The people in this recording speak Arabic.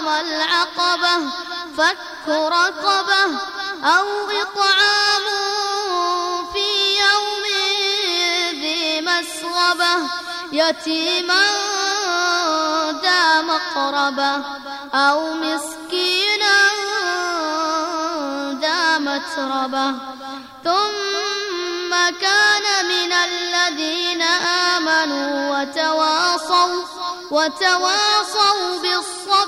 ما العقبة فك رقبة أو إطعام في يوم ذي مسغبة. يتيما ذا مقربة أو مسكينا ذا متربة. ثم كان من الذين آمنوا وتواصوا وتواصوا